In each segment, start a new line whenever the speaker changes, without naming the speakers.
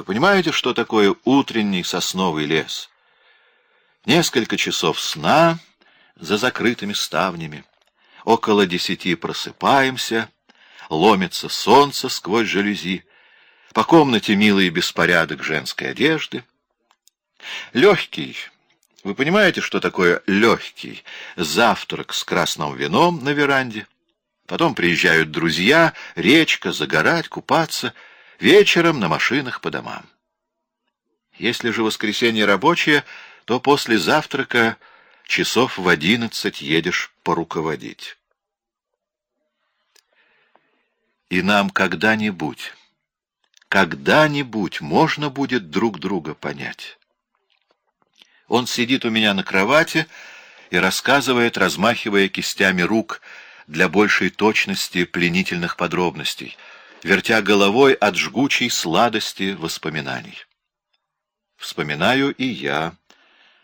Вы понимаете, что такое утренний сосновый лес? Несколько часов сна за закрытыми ставнями. Около десяти просыпаемся, ломится солнце сквозь жалюзи. По комнате милый беспорядок женской одежды. Легкий, вы понимаете, что такое легкий? Завтрак с красным вином на веранде. Потом приезжают друзья, речка, загорать, купаться. Вечером на машинах по домам. Если же воскресенье рабочее, то после завтрака часов в одиннадцать едешь поруководить. И нам когда-нибудь, когда-нибудь можно будет друг друга понять. Он сидит у меня на кровати и рассказывает, размахивая кистями рук для большей точности пленительных подробностей, вертя головой от жгучей сладости воспоминаний. Вспоминаю и я,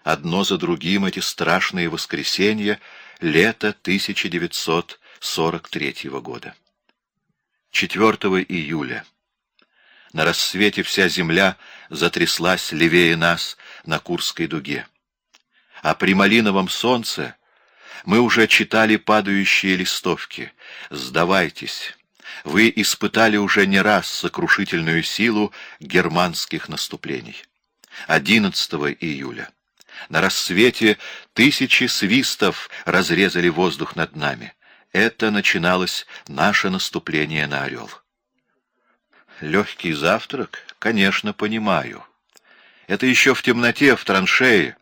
одно за другим эти страшные воскресенья лета 1943 года. 4 июля. На рассвете вся земля затряслась левее нас на Курской дуге. А при малиновом солнце мы уже читали падающие листовки. «Сдавайтесь! Вы испытали уже не раз сокрушительную силу германских наступлений». 11 июля. На рассвете тысячи свистов разрезали воздух над нами. Это начиналось наше наступление на Орел. Легкий завтрак? Конечно, понимаю. Это еще в темноте, в траншее.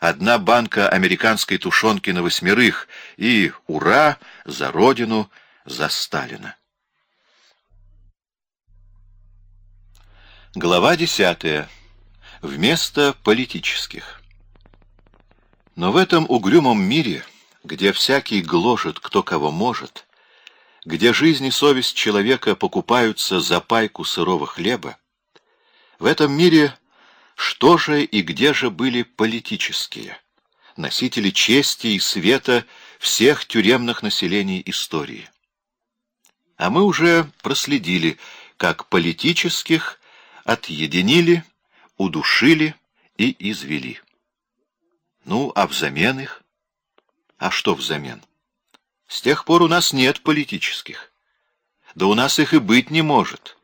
Одна банка американской тушенки на восьмерых. И ура за родину, за Сталина. Глава десятая. Вместо политических. Но в этом угрюмом мире, где всякий гложет кто кого может, где жизнь и совесть человека покупаются за пайку сырого хлеба, в этом мире что же и где же были политические, носители чести и света всех тюремных населений истории? А мы уже проследили, как политических отъединили, удушили и извели. Ну, а взамен их? А что взамен? С тех пор у нас нет политических. Да у нас их и быть не может.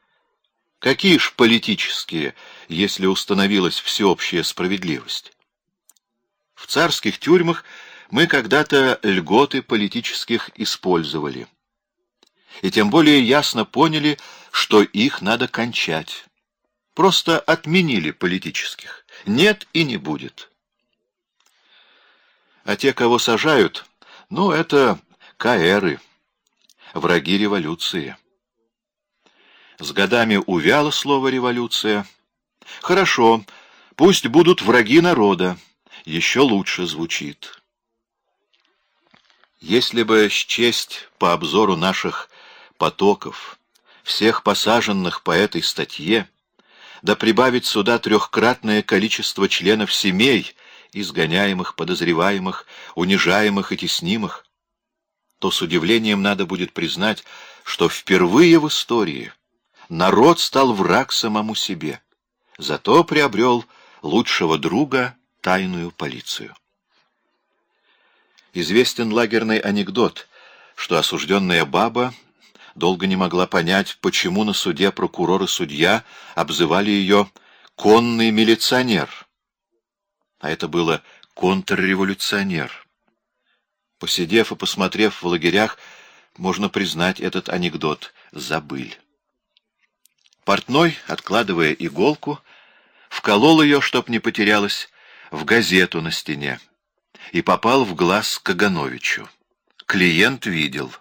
Какие ж политические, если установилась всеобщая справедливость? В царских тюрьмах мы когда-то льготы политических использовали. И тем более ясно поняли, что их надо кончать. Просто отменили политических. Нет и не будет. А те, кого сажают, ну, это каэры, враги революции. С годами увяло слово «революция». Хорошо, пусть будут враги народа, еще лучше звучит. Если бы счесть по обзору наших потоков, всех посаженных по этой статье, да прибавить сюда трехкратное количество членов семей, изгоняемых, подозреваемых, унижаемых и теснимых, то с удивлением надо будет признать, что впервые в истории народ стал враг самому себе, зато приобрел лучшего друга тайную полицию. Известен лагерный анекдот, что осужденная баба долго не могла понять, почему на суде прокурор и судья обзывали ее «конный милиционер», а это было «контрреволюционер». Посидев и посмотрев в лагерях, можно признать этот анекдот «забыль». Портной, откладывая иголку, вколол ее, чтоб не потерялась, в газету на стене и попал в глаз Кагановичу. Клиент видел.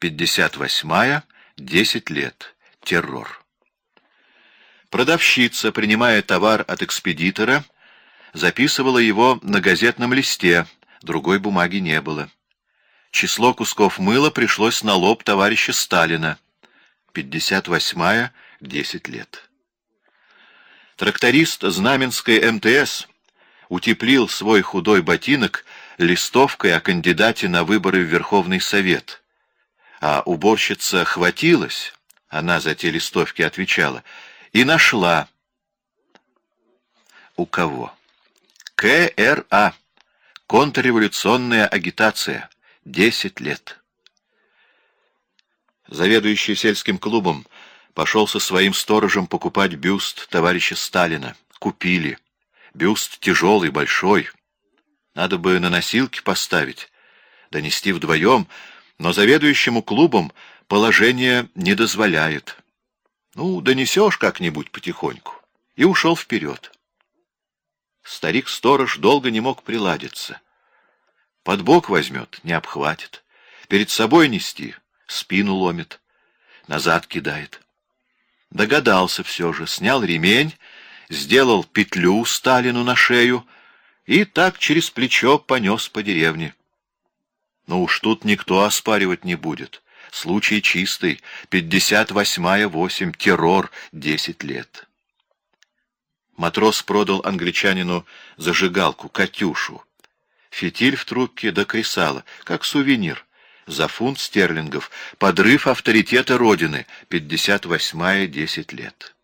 58-я, 10 лет. Террор. Продавщица, принимая товар от экспедитора, записывала его на газетном листе, другой бумаги не было. Число кусков мыла пришлось на лоб товарища Сталина. 58-я, Десять лет. Тракторист Знаменской МТС утеплил свой худой ботинок листовкой о кандидате на выборы в Верховный Совет. А уборщица хватилась, она за те листовки отвечала, и нашла У кого? КРА. Контрреволюционная агитация. Десять лет. Заведующий сельским клубом пошел со своим сторожем покупать бюст товарища Сталина. Купили. Бюст тяжелый, большой. Надо бы на носилки поставить, донести вдвоем, но заведующему клубом положение не дозволяет. Ну, донесешь как-нибудь потихоньку. И ушел вперед. Старик-сторож долго не мог приладиться. Под бок возьмет, не обхватит. Перед собой нести, спину ломит, назад кидает. Догадался все же, снял ремень, сделал петлю Сталину на шею и так через плечо понес по деревне. Но уж тут никто оспаривать не будет. Случай чистый, пятьдесят восьмая восемь, террор, десять лет. Матрос продал англичанину зажигалку, «Катюшу». Фитиль в трубке до кресала, как сувенир. За фунт стерлингов. Подрыв авторитета Родины. Пятьдесят восьмая, десять лет.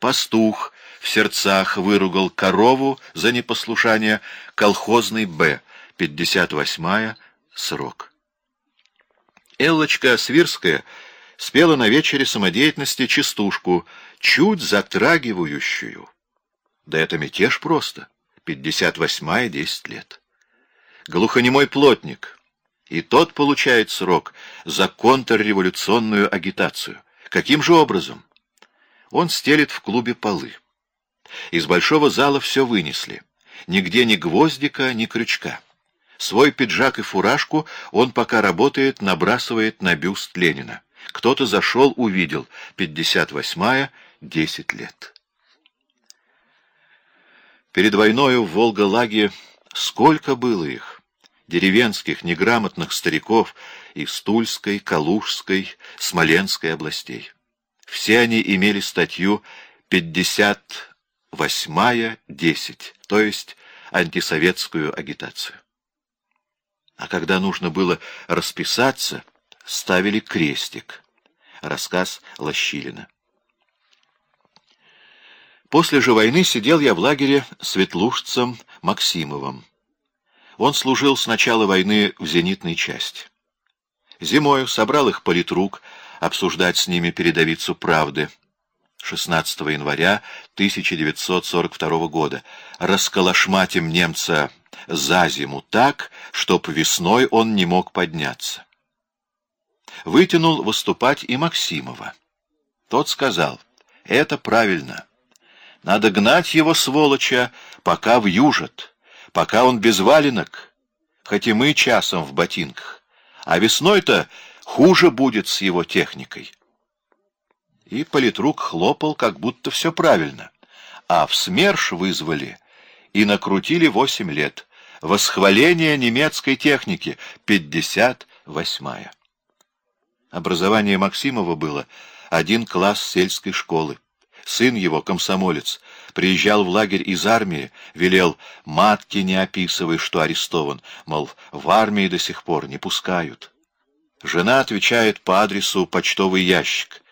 Пастух в сердцах выругал корову за непослушание. Колхозный Б. Пятьдесят восьмая, срок. Эллочка Свирская спела на вечере самодеятельности частушку, чуть затрагивающую. Да это мятеж просто. Пятьдесят восьмая, десять лет глухонемой плотник, и тот получает срок за контрреволюционную агитацию. Каким же образом? Он стелит в клубе полы. Из большого зала все вынесли. Нигде ни гвоздика, ни крючка. Свой пиджак и фуражку он пока работает, набрасывает на бюст Ленина. Кто-то зашел, увидел. 58-я, 10 лет. Перед войною в Волга-Лаге сколько было их? деревенских неграмотных стариков из Тульской, Калужской, Смоленской областей. Все они имели статью 58-10, то есть антисоветскую агитацию. А когда нужно было расписаться, ставили крестик. Рассказ Лощилина. После же войны сидел я в лагере светлушцем Максимовым. Он служил с начала войны в зенитной части. Зимою собрал их политрук обсуждать с ними передовицу «Правды». 16 января 1942 года расколошматим немца за зиму так, чтоб весной он не мог подняться. Вытянул выступать и Максимова. Тот сказал, это правильно. Надо гнать его, сволоча, пока вьюжат пока он без валенок, хоть и мы часом в ботинках, а весной-то хуже будет с его техникой. И политрук хлопал, как будто все правильно, а в СМЕРШ вызвали и накрутили восемь лет. Восхваление немецкой техники, пятьдесят восьмая. Образование Максимова было один класс сельской школы. Сын его, комсомолец, приезжал в лагерь из армии, велел «матки не описывай, что арестован», мол, в армии до сих пор не пускают. Жена отвечает по адресу почтовый ящик.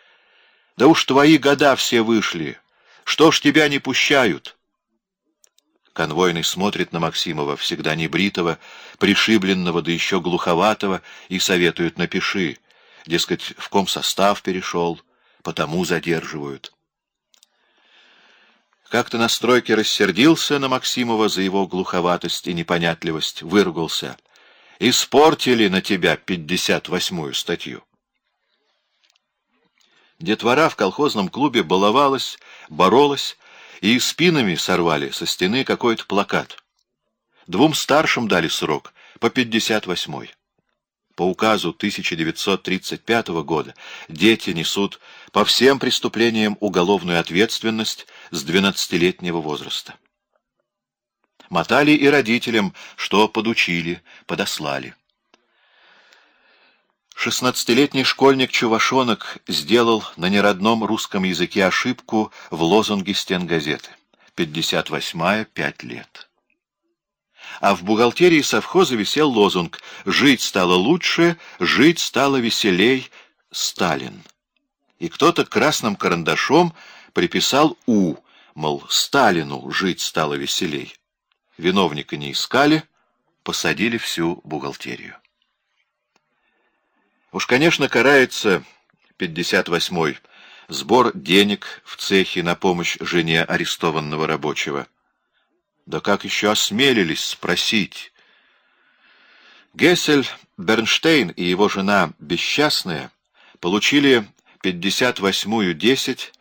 «Да уж твои года все вышли, что ж тебя не пущают?» Конвойный смотрит на Максимова, всегда небритого, пришибленного, да еще глуховатого, и советует «напиши». Дескать, в ком состав перешел, потому задерживают. Как-то на стройке рассердился на Максимова за его глуховатость и непонятливость, выругался. «Испортили на тебя пятьдесят восьмую статью». Детвора в колхозном клубе баловалась, боролась, и спинами сорвали со стены какой-то плакат. Двум старшим дали срок по пятьдесят восьмой. По указу 1935 года дети несут по всем преступлениям уголовную ответственность с 12-летнего возраста. Мотали и родителям, что подучили, подослали. Шестнадцатилетний школьник Чувашонок сделал на неродном русском языке ошибку в лозунге стенгазеты. 58-я, 5 лет а в бухгалтерии совхоза висел лозунг «Жить стало лучше, жить стало веселей, Сталин». И кто-то красным карандашом приписал «У», мол, Сталину жить стало веселей. Виновника не искали, посадили всю бухгалтерию. Уж, конечно, карается 58-й сбор денег в цехе на помощь жене арестованного рабочего. Да как еще осмелились спросить? Гессель Бернштейн и его жена Бесчастная получили 58-ю 10,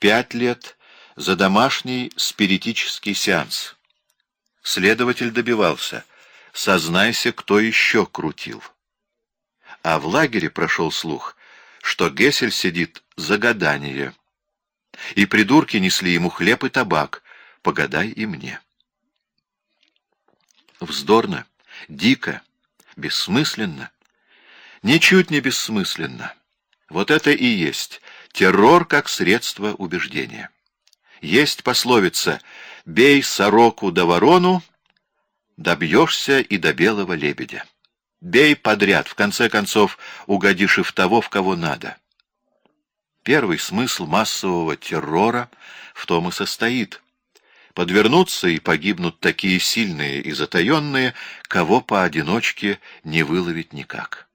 5 лет за домашний спиритический сеанс. Следователь добивался «Сознайся, кто еще крутил». А в лагере прошел слух, что Гессель сидит за гадание. И придурки несли ему хлеб и табак, погадай и мне. Вздорно, дико, бессмысленно. Ничуть не бессмысленно. Вот это и есть террор как средство убеждения. Есть пословица «бей сороку да ворону, добьешься и до белого лебедя». Бей подряд, в конце концов угодишь и в того, в кого надо. Первый смысл массового террора в том и состоит. Подвернутся и погибнут такие сильные и затаенные, кого поодиночке не выловить никак.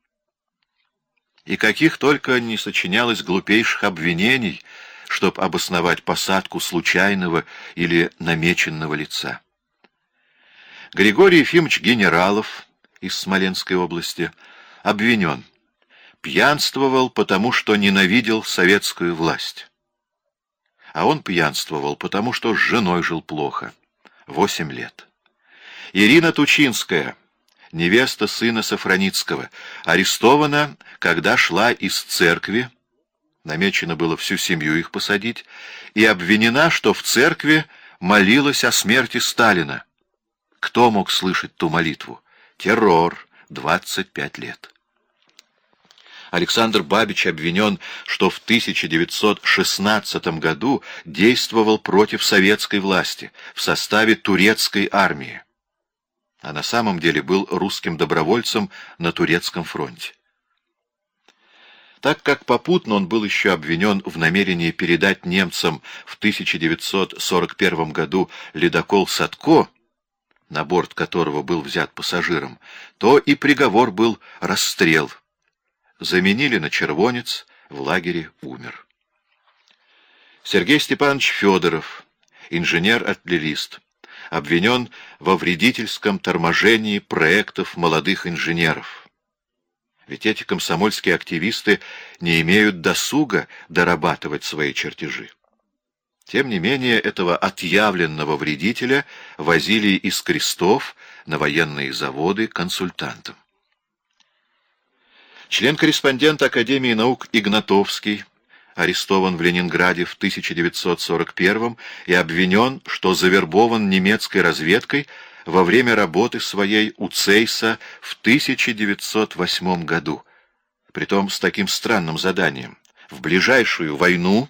И каких только не сочинялось глупейших обвинений, чтоб обосновать посадку случайного или намеченного лица. Григорий Ефимович Генералов из Смоленской области, обвинен. Пьянствовал, потому что ненавидел советскую власть. А он пьянствовал, потому что с женой жил плохо. Восемь лет. Ирина Тучинская, невеста сына Сафраницкого, арестована, когда шла из церкви, намечено было всю семью их посадить, и обвинена, что в церкви молилась о смерти Сталина. Кто мог слышать ту молитву? Террор. 25 лет. Александр Бабич обвинен, что в 1916 году действовал против советской власти в составе турецкой армии, а на самом деле был русским добровольцем на турецком фронте. Так как попутно он был еще обвинен в намерении передать немцам в 1941 году ледокол «Садко», на борт которого был взят пассажиром, то и приговор был расстрел. Заменили на червонец, в лагере умер. Сергей Степанович Федоров, инженер-артиллерист, обвинен во вредительском торможении проектов молодых инженеров. Ведь эти комсомольские активисты не имеют досуга дорабатывать свои чертежи. Тем не менее, этого отъявленного вредителя возили из крестов на военные заводы консультантом. Член-корреспондент Академии наук Игнатовский арестован в Ленинграде в 1941 и обвинен, что завербован немецкой разведкой во время работы своей у Цейса в 1908 году, притом с таким странным заданием. В ближайшую войну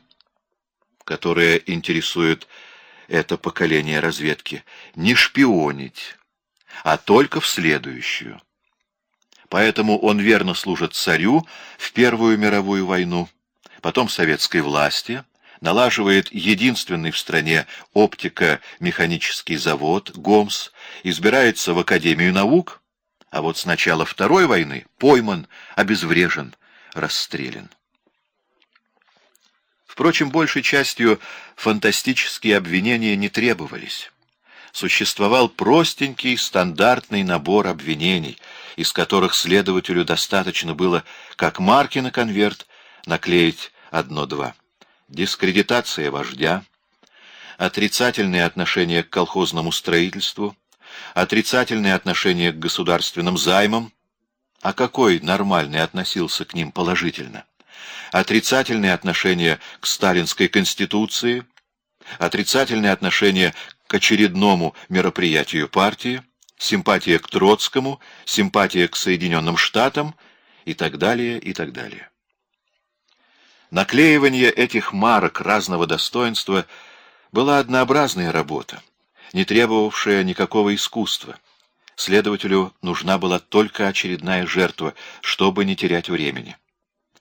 которое интересует это поколение разведки, не шпионить, а только в следующую. Поэтому он верно служит царю в Первую мировую войну, потом советской власти, налаживает единственный в стране оптико-механический завод ГОМС, избирается в Академию наук, а вот с начала Второй войны пойман, обезврежен, расстрелян. Впрочем, большей частью фантастические обвинения не требовались. Существовал простенький стандартный набор обвинений, из которых следователю достаточно было, как марки на конверт, наклеить одно-два. Дискредитация вождя, отрицательное отношение к колхозному строительству, отрицательное отношение к государственным займам, а какой нормальный относился к ним положительно? Отрицательное отношение к сталинской конституции, отрицательное отношение к очередному мероприятию партии, симпатия к Троцкому, симпатия к Соединенным Штатам и так далее, и так далее. Наклеивание этих марок разного достоинства была однообразная работа, не требовавшая никакого искусства. Следователю нужна была только очередная жертва, чтобы не терять времени.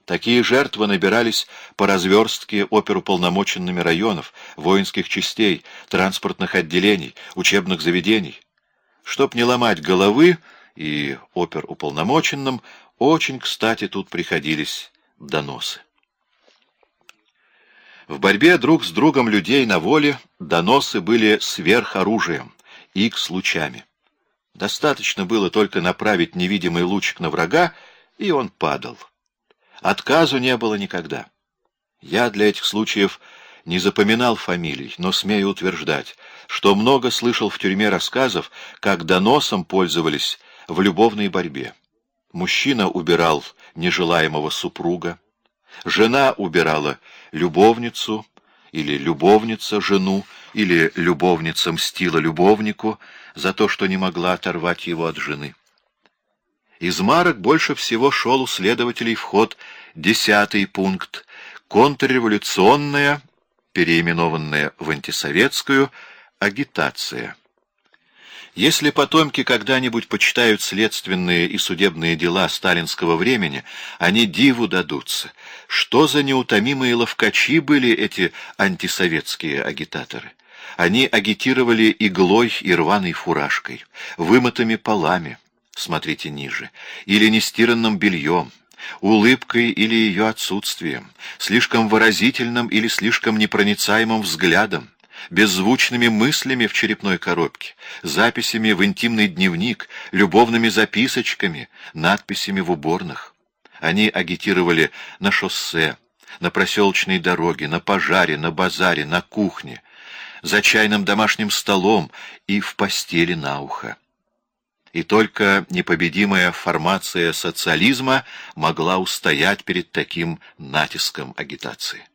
Такие жертвы набирались по разверстке оперуполномоченными районов, воинских частей, транспортных отделений, учебных заведений. Чтоб не ломать головы, и оперуполномоченным очень кстати тут приходились доносы. В борьбе друг с другом людей на воле доносы были сверхоружием, икс лучами. Достаточно было только направить невидимый лучик на врага, и он падал. Отказу не было никогда. Я для этих случаев не запоминал фамилий, но смею утверждать, что много слышал в тюрьме рассказов, как доносом пользовались в любовной борьбе. Мужчина убирал нежелаемого супруга, жена убирала любовницу, или любовница жену, или любовница мстила любовнику за то, что не могла оторвать его от жены. Из марок больше всего шел у следователей вход десятый пункт «Контрреволюционная», переименованная в антисоветскую, агитация. Если потомки когда-нибудь почитают следственные и судебные дела сталинского времени, они диву дадутся. Что за неутомимые ловкачи были эти антисоветские агитаторы? Они агитировали иглой и рваной фуражкой, вымытыми полами, смотрите ниже, или нестиранным бельем, улыбкой или ее отсутствием, слишком выразительным или слишком непроницаемым взглядом, беззвучными мыслями в черепной коробке, записями в интимный дневник, любовными записочками, надписями в уборных. Они агитировали на шоссе, на проселочной дороге, на пожаре, на базаре, на кухне, за чайным домашним столом и в постели на ухо. И только непобедимая формация социализма могла устоять перед таким натиском агитации.